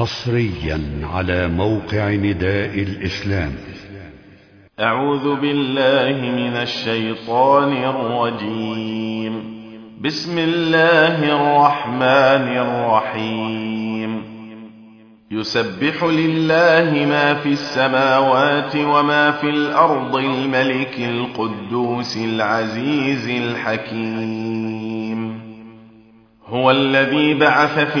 حصريا على موقع نداء الإسلام. أعوذ بالله من الشيطان الرجيم. بسم الله الرحمن الرحيم. يسبح لله ما في السماوات وما في الأرض الملك القدوس العزيز الحكيم. هو الذي بعث في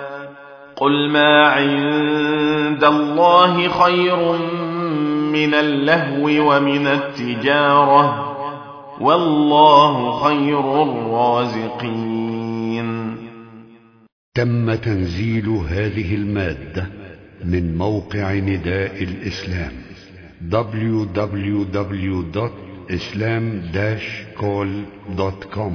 قل ما عند الله خير من اللهو ومن التجارة والله خير الرازقين. تم تنزيل هذه المادة من موقع نداء الإسلام www.islam-call.com